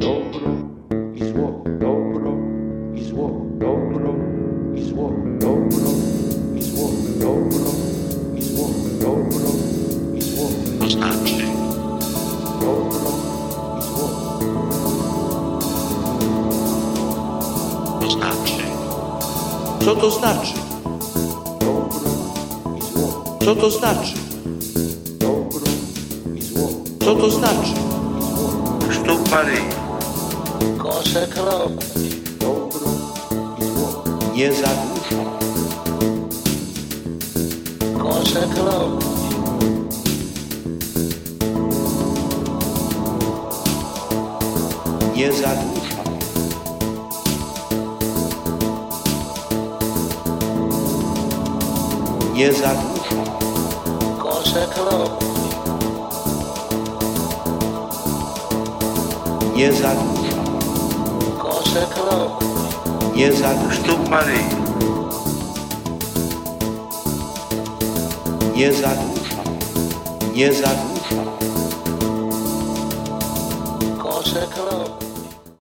dobro i zło, dobro i zło, dobro i zło, dobro i zło, dobro i zło, dobro i zło, znaczy, dobro i zło, znaczy, Co to znaczy? dobro i zło, Co to znaczy? dobro i zło, Co to znaczy? sztuk Maryi, Kosek robić, dobro i zło, Nie zagłusza. kosek robić, Nie zagłusza. Nie zagłusza. kosek robić, Nie zagłusza. Nie sztuk Maryi, Nie zagłusza. Nie zagłusza. robić,